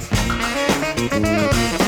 Música